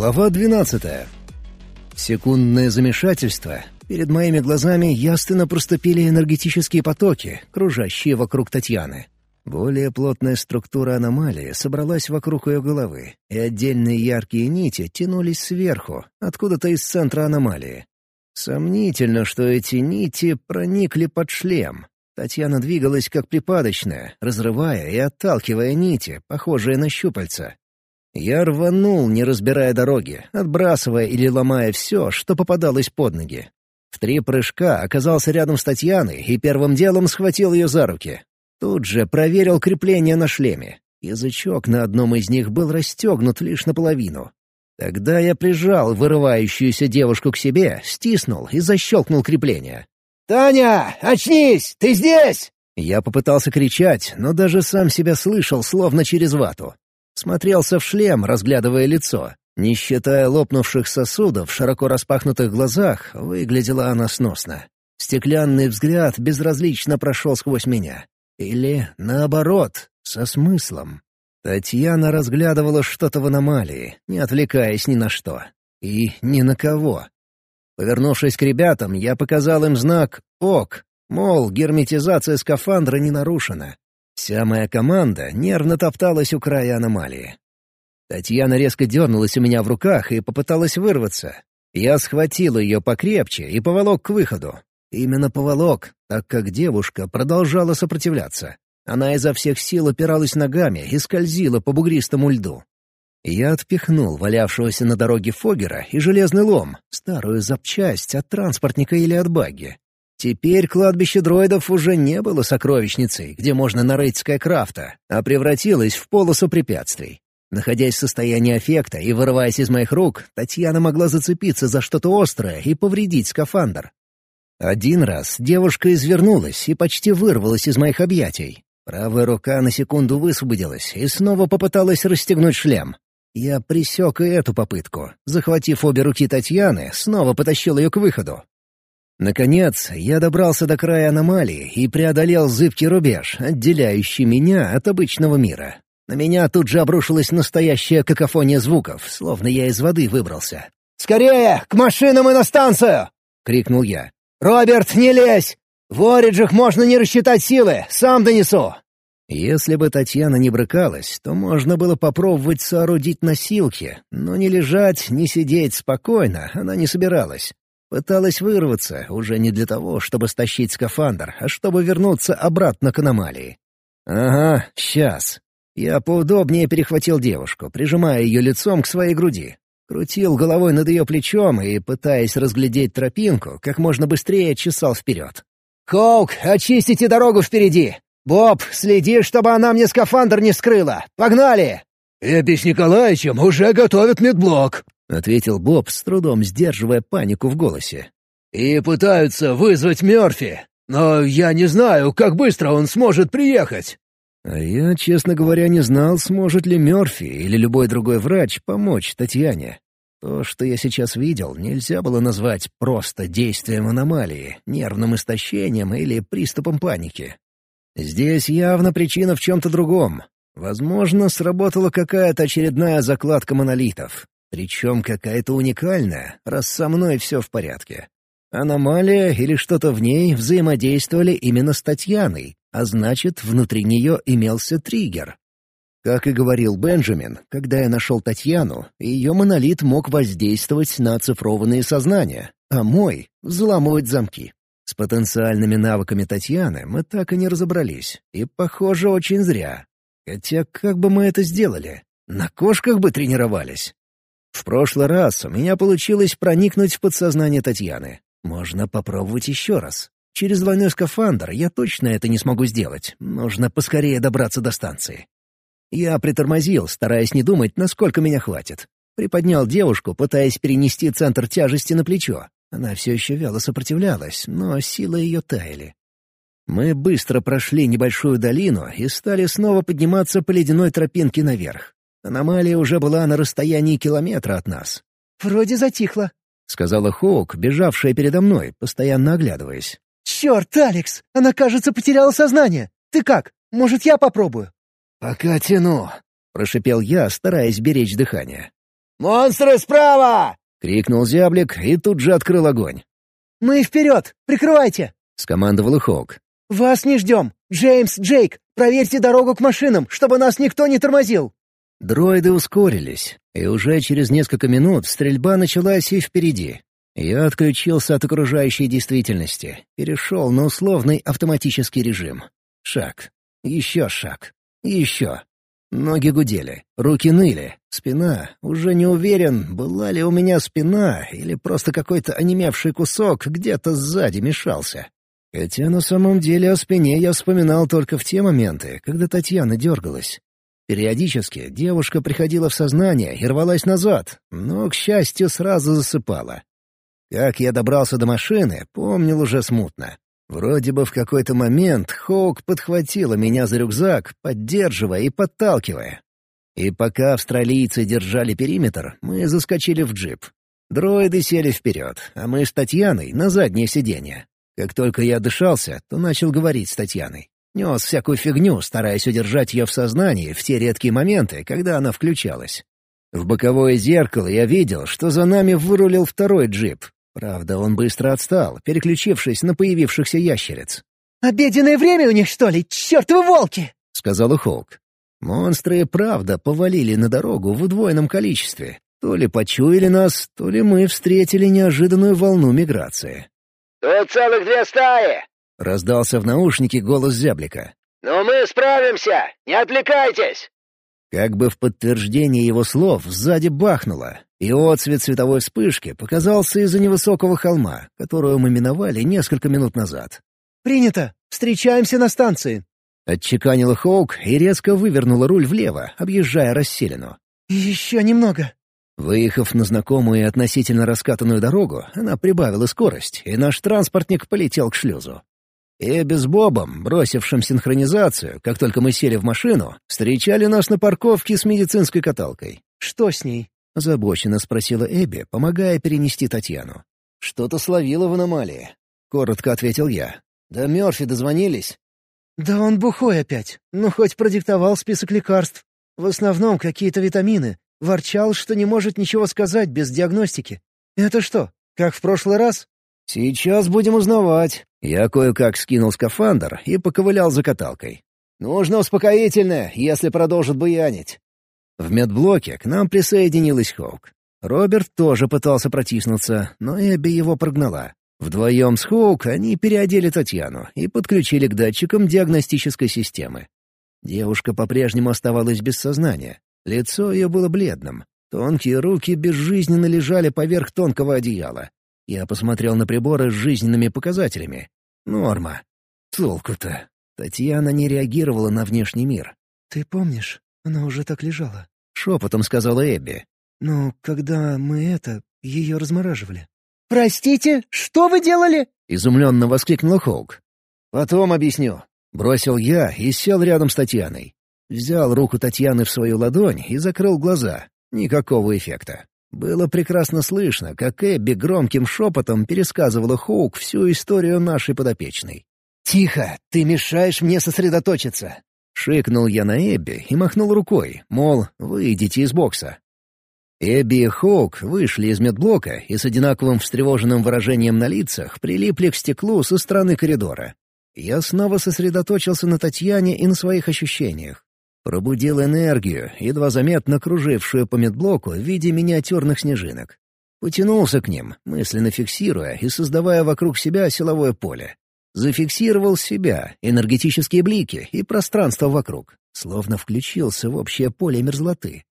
Глава 12. Секундное замешательство. Перед моими глазами ясно проступили энергетические потоки, кружащие вокруг Татьяны. Более плотная структура аномалии собралась вокруг ее головы, и отдельные яркие нити тянулись сверху, откуда-то из центра аномалии. Сомнительно, что эти нити проникли под шлем. Татьяна двигалась как припадочная, разрывая и отталкивая нити, похожие на щупальца, я рванул, не разбирая дороги, отбрасывая или ломая все, что попадалось под ноги. В три прыжка оказался рядом с Татьяной и первым делом схватил ее за руки. Тут же проверил крепление на шлеме. Язычок на одном из них был расстегнут лишь наполовину. Тогда я прижал вырывающуюся девушку к себе, стиснул и защелкнул крепление. «Таня, очнись! Ты здесь!» Я попытался кричать, но даже сам себя слышал, словно через вату. Смотрелся в шлем, разглядывая лицо. Не считая лопнувших сосудов в широко распахнутых глазах, выглядела она сносно. Стеклянный взгляд безразлично прошел сквозь меня. Или, наоборот, со смыслом. Татьяна разглядывала что-то в аномалии, не отвлекаясь ни на что. И ни на кого. Повернувшись к ребятам, я показал им знак «ОК», мол, герметизация скафандра не нарушена. Вся моя команда нервно топталась у края аномалии. Татьяна резко дернулась у меня в руках и попыталась вырваться. Я схватил ее покрепче и поволок к выходу. Именно поволок, так как девушка продолжала сопротивляться. Она изо всех сил опиралась ногами и скользила по бугристому льду. Я отпихнул валявшегося на дороге Фогера и железный лом, старую запчасть от транспортника или от багги. Теперь кладбище дроидов уже не было сокровищницей, где можно нарыть скайкрафта, а превратилось в полосу препятствий. Находясь в состоянии аффекта и вырываясь из моих рук, Татьяна могла зацепиться за что-то острое и повредить скафандр. Один раз девушка извернулась и почти вырвалась из моих объятий. Правая рука на секунду высвободилась и снова попыталась расстегнуть шлем. Я присек и эту попытку. Захватив обе руки Татьяны, снова потащил ее к выходу. Наконец, я добрался до края аномалии и преодолел зыбкий рубеж, отделяющий меня от обычного мира. На меня тут же обрушилась настоящая какофония звуков, словно я из воды выбрался. «Скорее, к машинам и на станцию!» — крикнул я. «Роберт, не лезь! В Ориджах можно не рассчитать силы, сам донесу!» Если бы Татьяна не брыкалась, то можно было попробовать соорудить носилки, но не лежать, не сидеть спокойно она не собиралась. Пыталась вырваться, уже не для того, чтобы стащить скафандр, а чтобы вернуться обратно к аномалии. «Ага, сейчас». Я поудобнее перехватил девушку, прижимая ее лицом к своей груди. Крутил головой над ее плечом и, пытаясь разглядеть тропинку, как можно быстрее чесал вперед. «Хоук, очистите дорогу впереди! Боб, следи, чтобы она мне скафандр не скрыла! Погнали!» «Эпи с Николаевичем уже готовят медблок», — ответил Боб, с трудом сдерживая панику в голосе. «И пытаются вызвать Мёрфи, но я не знаю, как быстро он сможет приехать». А я, честно говоря, не знал, сможет ли Мёрфи или любой другой врач помочь Татьяне. То, что я сейчас видел, нельзя было назвать просто действием аномалии, нервным истощением или приступом паники. Здесь явно причина в чем-то другом. Возможно, сработала какая-то очередная закладка монолитов. Причем какая-то уникальная, раз со мной все в порядке. Аномалия или что-то в ней взаимодействовали именно с Татьяной, а значит, внутри нее имелся триггер. Как и говорил Бенджамин, когда я нашел Татьяну, ее монолит мог воздействовать на оцифрованные сознания, а мой — взламывать замки. С потенциальными навыками Татьяны мы так и не разобрались, и, похоже, очень зря. Хотя как бы мы это сделали? На кошках бы тренировались. В прошлый раз у меня получилось проникнуть в подсознание Татьяны. Можно попробовать еще раз. Через двойной скафандр я точно это не смогу сделать. Нужно поскорее добраться до станции. Я притормозил, стараясь не думать, насколько меня хватит. Приподнял девушку, пытаясь перенести центр тяжести на плечо. Она все еще вяло сопротивлялась, но силы ее таяли. Мы быстро прошли небольшую долину и стали снова подниматься по ледяной тропинке наверх. Аномалия уже была на расстоянии километра от нас. «Вроде затихло», — сказала Хоук, бежавшая передо мной, постоянно оглядываясь. «Черт, Алекс! Она, кажется, потеряла сознание. Ты как? Может, я попробую?» «Пока тяну», — прошипел я, стараясь беречь дыхание. «Монстры справа!» — крикнул зяблик и тут же открыл огонь. «Мы вперед! Прикрывайте!» — скомандовал Хоук. «Вас не ждем! Джеймс, Джейк, проверьте дорогу к машинам, чтобы нас никто не тормозил!» Дроиды ускорились, и уже через несколько минут стрельба началась и впереди. Я отключился от окружающей действительности, перешел на условный автоматический режим. Шаг. Еще шаг. Еще. Ноги гудели, руки ныли, спина. Уже не уверен, была ли у меня спина или просто какой-то онемевший кусок где-то сзади мешался. Хотя на самом деле о спине я вспоминал только в те моменты, когда Татьяна дергалась. Периодически девушка приходила в сознание и рвалась назад, но, к счастью, сразу засыпала. Как я добрался до машины, помнил уже смутно. Вроде бы в какой-то момент Хоук подхватила меня за рюкзак, поддерживая и подталкивая. И пока австралийцы держали периметр, мы заскочили в джип. Дроиды сели вперед, а мы с Татьяной — на заднее сиденье. Как только я дышался, то начал говорить с Татьяной. Нес всякую фигню, стараясь удержать ее в сознании в те редкие моменты, когда она включалась. В боковое зеркало я видел, что за нами вырулил второй джип, Правда, он быстро отстал, переключившись на появившихся ящериц. «Обеденное время у них, что ли? Чёртовы волки!» — сказал Хоук. Монстры правда повалили на дорогу в удвоенном количестве. То ли почуяли нас, то ли мы встретили неожиданную волну миграции. «Тут целых две стаи!» — раздался в наушнике голос зяблика. «Но мы справимся! Не отвлекайтесь!» Как бы в подтверждение его слов сзади бахнуло, и отцвет световой вспышки показался из-за невысокого холма, которую мы миновали несколько минут назад. «Принято! Встречаемся на станции!» Отчеканила Хоук и резко вывернула руль влево, объезжая расселину. «Еще немного!» Выехав на знакомую и относительно раскатанную дорогу, она прибавила скорость, и наш транспортник полетел к шлюзу. Эбби с Бобом, бросившим синхронизацию, как только мы сели в машину, встречали нас на парковке с медицинской каталкой. «Что с ней?» — озабоченно спросила Эбби, помогая перенести Татьяну. «Что-то словила в аномалии», — коротко ответил я. «Да Мёрфи дозвонились?» «Да он бухой опять. Ну, хоть продиктовал список лекарств. В основном какие-то витамины. Ворчал, что не может ничего сказать без диагностики. Это что, как в прошлый раз?» «Сейчас будем узнавать». Я кое-как скинул скафандр и поковылял за каталкой. «Нужно успокоительное, если продолжит буянить». В медблоке к нам присоединилась Хоук. Роберт тоже пытался протиснуться, но Эбби его прогнала. Вдвоем с Хоук они переодели Татьяну и подключили к датчикам диагностической системы. Девушка по-прежнему оставалась без сознания. Лицо ее было бледным. Тонкие руки безжизненно лежали поверх тонкого одеяла. Я посмотрел на приборы с жизненными показателями. Норма. Толку-то. Татьяна не реагировала на внешний мир. «Ты помнишь, она уже так лежала?» — шепотом сказала Эбби. «Но когда мы это, ее размораживали». «Простите, что вы делали?» — изумленно воскликнул Хоук. «Потом объясню». Бросил я и сел рядом с Татьяной. Взял руку Татьяны в свою ладонь и закрыл глаза. Никакого эффекта. Было прекрасно слышно, как Эбби громким шепотом пересказывала Хоук всю историю нашей подопечной. «Тихо, ты мешаешь мне сосредоточиться!» Шикнул я на Эбби и махнул рукой, мол, выйдите из бокса. Эбби и Хоук вышли из медблока и с одинаковым встревоженным выражением на лицах прилипли к стеклу со стороны коридора. Я снова сосредоточился на Татьяне и на своих ощущениях. Пробудил энергию, едва заметно кружившую по медблоку в виде миниатюрных снежинок. Потянулся к ним, мысленно фиксируя и создавая вокруг себя силовое поле. Зафиксировал себя, энергетические блики и пространство вокруг, словно включился в общее поле мерзлоты.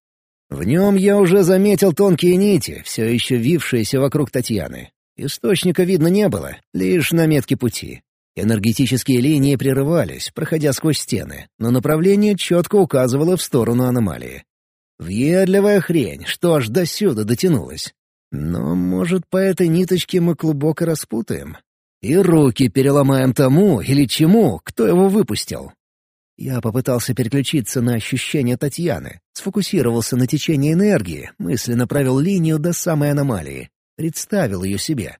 В нем я уже заметил тонкие нити, все еще вившиеся вокруг Татьяны. Источника видно не было, лишь наметки пути. Энергетические линии прерывались, проходя сквозь стены, но направление четко указывало в сторону аномалии. Въедливая хрень, что аж до сюда дотянулась. Но, может, по этой ниточке мы клубок и распутаем? И руки переломаем тому или чему, кто его выпустил. Я попытался переключиться на ощущения Татьяны, сфокусировался на течении энергии, мысленно провел линию до самой аномалии, представил ее себе.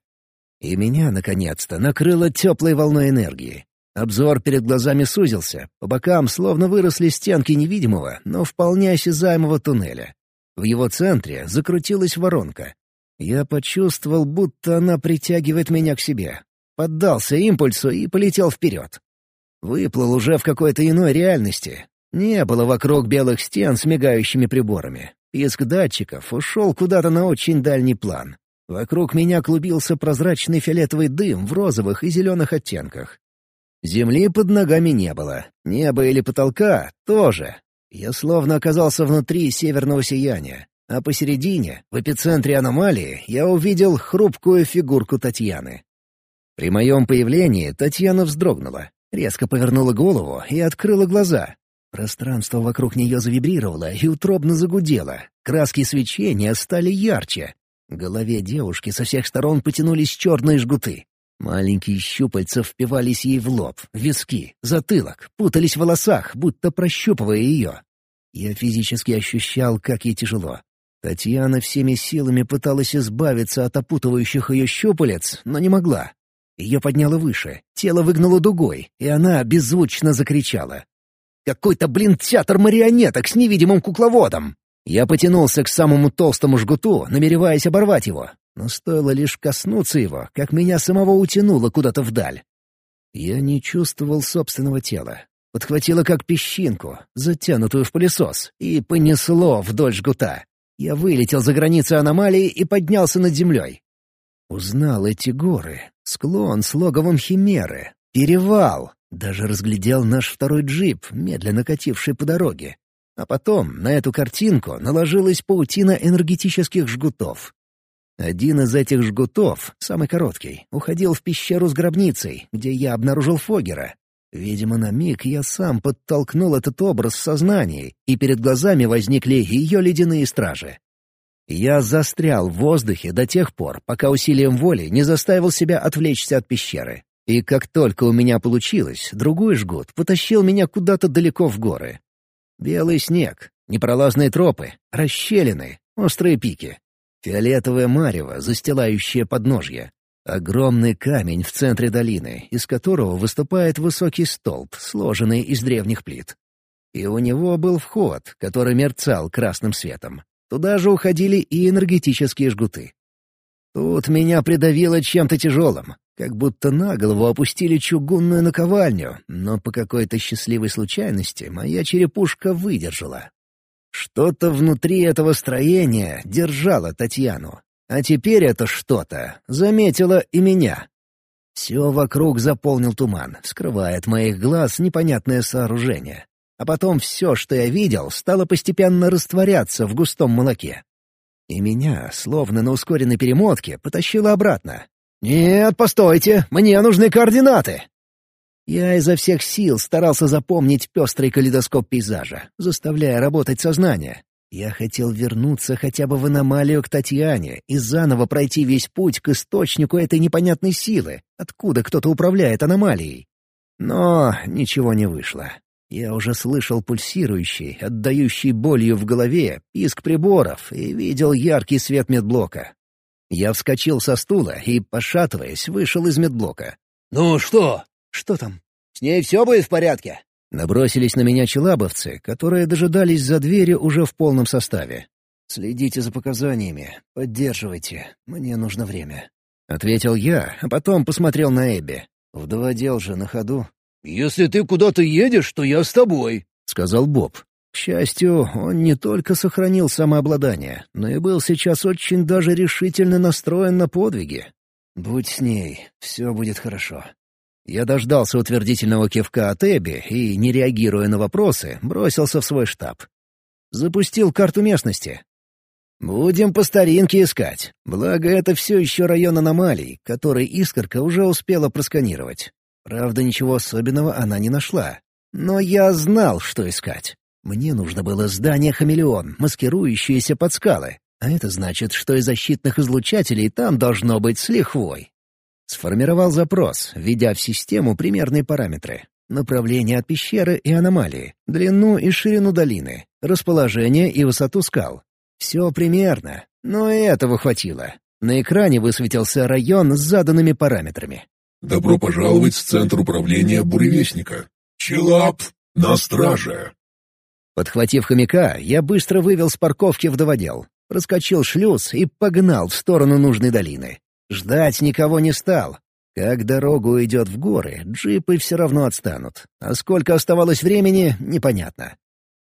И меня, наконец-то, накрыло теплой волной энергии. Обзор перед глазами сузился, по бокам словно выросли стенки невидимого, но вполне осязаемого туннеля. В его центре закрутилась воронка. Я почувствовал, будто она притягивает меня к себе. Поддался импульсу и полетел вперед. Выплыл уже в какой-то иной реальности. Не было вокруг белых стен с мигающими приборами. Писк датчиков ушел куда-то на очень дальний план. Вокруг меня клубился прозрачный фиолетовый дым в розовых и зеленых оттенках. Земли под ногами не было, неба или потолка тоже. Я словно оказался внутри северного сияния, а посередине, в эпицентре аномалии, я увидел хрупкую фигурку Татьяны. При моем появлении Татьяна вздрогнула, резко повернула голову и открыла глаза. Пространство вокруг нее завибрировало и утробно загудело. Краски свечения стали ярче. Голове девушки со всех сторон потянулись черные жгуты. Маленькие щупальца впивались ей в лоб, виски, затылок, путались в волосах, будто прощупывая ее. Я физически ощущал, как ей тяжело. Татьяна всеми силами пыталась избавиться от опутывающих ее щупалец, но не могла. Ее подняло выше, тело выгнало дугой, и она беззвучно закричала. «Какой-то, блин, театр марионеток с невидимым кукловодом!» Я потянулся к самому толстому жгуту, намереваясь оборвать его, но стоило лишь коснуться его, как меня самого утянуло куда-то вдаль. Я не чувствовал собственного тела. Подхватило как песчинку, затянутую в пылесос, и понесло вдоль жгута. Я вылетел за границы аномалии и поднялся над землей. Узнал эти горы, склон с логовом Химеры, перевал, даже разглядел наш второй джип, медленно кативший по дороге. А потом на эту картинку наложилась паутина энергетических жгутов. Один из этих жгутов, самый короткий, уходил в пещеру с гробницей, где я обнаружил Фогера. Видимо, на миг я сам подтолкнул этот образ в сознании, и перед глазами возникли ее ледяные стражи. Я застрял в воздухе до тех пор, пока усилием воли не заставил себя отвлечься от пещеры. И как только у меня получилось, другой жгут потащил меня куда-то далеко в горы. Белый снег, непролазные тропы, расщелины, острые пики. Фиолетовое марево, застилающее подножье. Огромный камень в центре долины, из которого выступает высокий столб, сложенный из древних плит. И у него был вход, который мерцал красным светом. Туда же уходили и энергетические жгуты. Тут меня придавило чем-то тяжелым, как будто на голову опустили чугунную наковальню, но по какой-то счастливой случайности моя черепушка выдержала. Что-то внутри этого строения держало Татьяну. А теперь это что-то заметило и меня. Все вокруг заполнил туман, скрывая от моих глаз непонятное сооружение. А потом все, что я видел, стало постепенно растворяться в густом молоке. И меня, словно на ускоренной перемотке, потащило обратно, «Нет, постойте, мне нужны координаты!» Я изо всех сил старался запомнить пестрый калейдоскоп пейзажа, заставляя работать сознание. Я хотел вернуться хотя бы в аномалию к Татьяне и заново пройти весь путь к источнику этой непонятной силы, откуда кто-то управляет аномалией. Но ничего не вышло. Я уже слышал пульсирующий, отдающий болью в голове, писк приборов и видел яркий свет медблока. Я вскочил со стула и, пошатываясь, вышел из медблока. «Ну что?» «Что там?» «С ней все будет в порядке?» Набросились на меня челабовцы, которые дожидались за дверью уже в полном составе. «Следите за показаниями, поддерживайте, мне нужно время», — ответил я, а потом посмотрел на Эбби. «Вдоводел же на ходу». «Если ты куда-то едешь, то я с тобой», — сказал Боб. К счастью, он не только сохранил самообладание, но и был сейчас очень даже решительно настроен на подвиги. «Будь с ней, все будет хорошо». Я дождался утвердительного кивка от Эбби и, не реагируя на вопросы, бросился в свой штаб. Запустил карту местности. Будем по старинке искать. Благо, это все еще район аномалий, который Искорка уже успела просканировать. Правда, ничего особенного она не нашла. Но я знал, что искать. Мне нужно было здание «Хамелеон», маскирующееся под скалы. А это значит, что и защитных излучателей там должно быть с лихвой. Сформировал запрос, введя в систему примерные параметры. Направление от пещеры и аномалии, длину и ширину долины, расположение и высоту скал. Все примерно, но и этого хватило. На экране высветился район с заданными параметрами. «Добро пожаловать в Центр управления Буревестника. Челап на страже!» Подхватив хомяка, я быстро вывел с парковки в доводел, проскочил шлюз и погнал в сторону нужной долины. Ждать никого не стал. Как дорогу уйдет в горы, джипы все равно отстанут. А сколько оставалось времени, непонятно.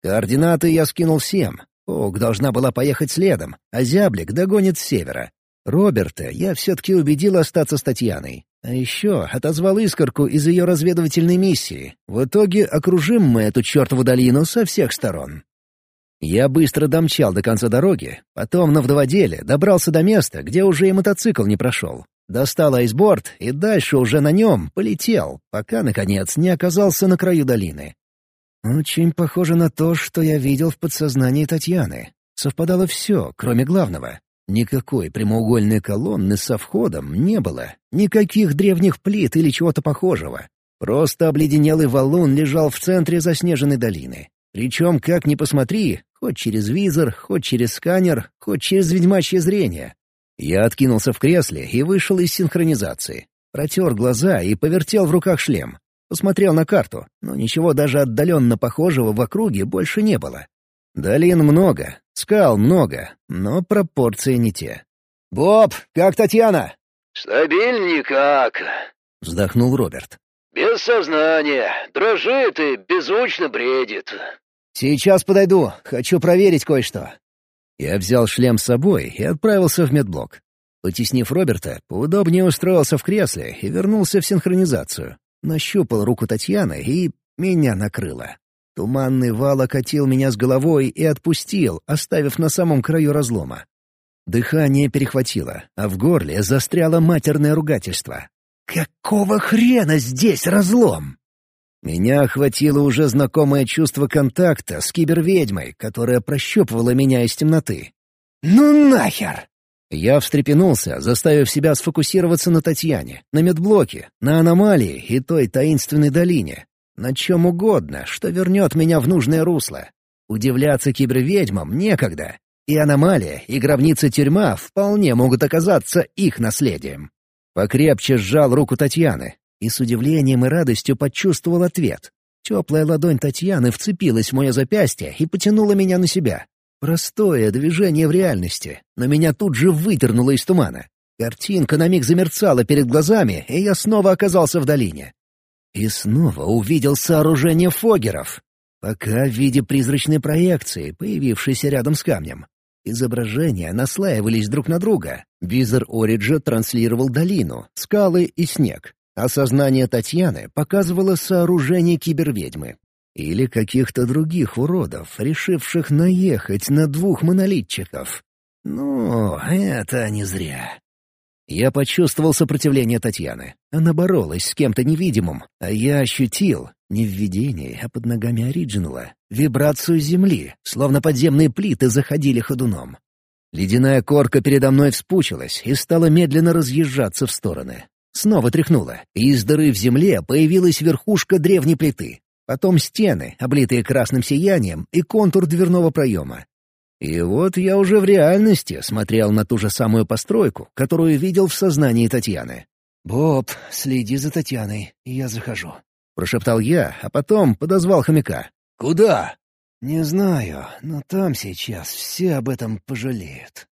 Координаты я скинул всем. Ок должна была поехать следом, а Зяблик догонит с севера. Роберта я все-таки убедил остаться с Татьяной. А еще отозвал искорку из ее разведывательной миссии. В итоге окружим мы эту чертову долину со всех сторон. Я быстро домчал до конца дороги, потом на вдоводеле добрался до места, где уже и мотоцикл не прошел. Достал айсборд и дальше уже на нем полетел, пока, наконец, не оказался на краю долины. Очень похоже на то, что я видел в подсознании Татьяны. Совпадало все, кроме главного. Никакой прямоугольной колонны со входом не было, никаких древних плит или чего-то похожего. Просто обледенелый валун лежал в центре заснеженной долины. Причем, как ни посмотри, хоть через визор, хоть через сканер, хоть через ведьмачье зрение. Я откинулся в кресле и вышел из синхронизации. Протер глаза и повертел в руках шлем. Посмотрел на карту, но ничего даже отдаленно похожего в округе больше не было. Долин много, скал много, но пропорции не те. «Боб, как Татьяна?» «Стабильно никак», — вздохнул Роберт. «Без сознания. Дрожит и беззвучно бредит». «Сейчас подойду. Хочу проверить кое-что». Я взял шлем с собой и отправился в медблок. Потеснив Роберта, поудобнее устроился в кресле и вернулся в синхронизацию. Нащупал руку Татьяны и меня накрыло. Туманный вал окатил меня с головой и отпустил, оставив на самом краю разлома. Дыхание перехватило, а в горле застряло матерное ругательство. «Какого хрена здесь разлом?» Меня охватило уже знакомое чувство контакта с киберведьмой, которая прощупывала меня из темноты. «Ну нахер!» Я встрепенулся, заставив себя сфокусироваться на Татьяне, на медблоке, на аномалии и той таинственной долине. На чем угодно, что вернет меня в нужное русло. Удивляться киберведьмам некогда. И аномалия, и гробница-тюрьма вполне могут оказаться их наследием. Покрепче сжал руку Татьяны и с удивлением и радостью почувствовал ответ. Теплая ладонь Татьяны вцепилась в мое запястье и потянула меня на себя. Простое движение в реальности, но меня тут же выдернуло из тумана. Картинка на миг замерцала перед глазами, и я снова оказался в долине. И снова увидел сооружение фогеров. Пока в виде призрачной проекции, появившейся рядом с камнем. Изображения наслаивались друг на друга. Визор Ориджа транслировал долину, скалы и снег. А сознание Татьяны показывало сооружение киберведьмы. Или каких-то других уродов, решивших наехать на двух монолитчиков. Ну, это не зря. Я почувствовал сопротивление Татьяны. Она боролась с кем-то невидимым, а я ощутил, не в видении, а под ногами оригинала, вибрацию земли, словно подземные плиты заходили ходуном. Ледяная корка передо мной вспучилась и стала медленно разъезжаться в стороны. Снова тряхнула, и из дыры в земле появилась верхушка древней плиты. Потом стены, облитые красным сиянием, и контур дверного проема. И вот я уже в реальности смотрел на ту же самую постройку, которую видел в сознании Татьяны. «Боб, следи за Татьяной, я захожу», — прошептал я, а потом подозвал хомяка. «Куда?» «Не знаю, но там сейчас все об этом пожалеют».